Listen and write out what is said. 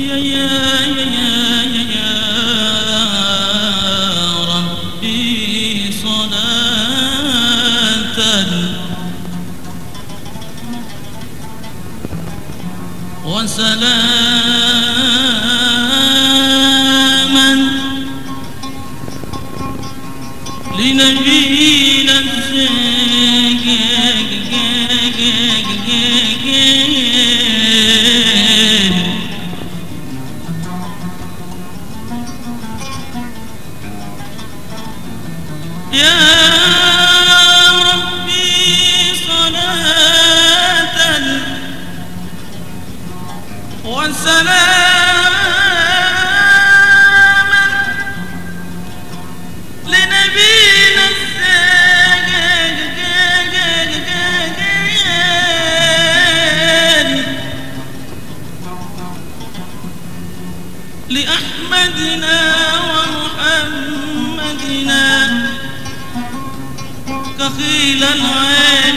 يا ربي صلاة وسلاما لنبينا الزين وسلاما لنبينا الزين لأحمدنا ومحمدنا كخيل العين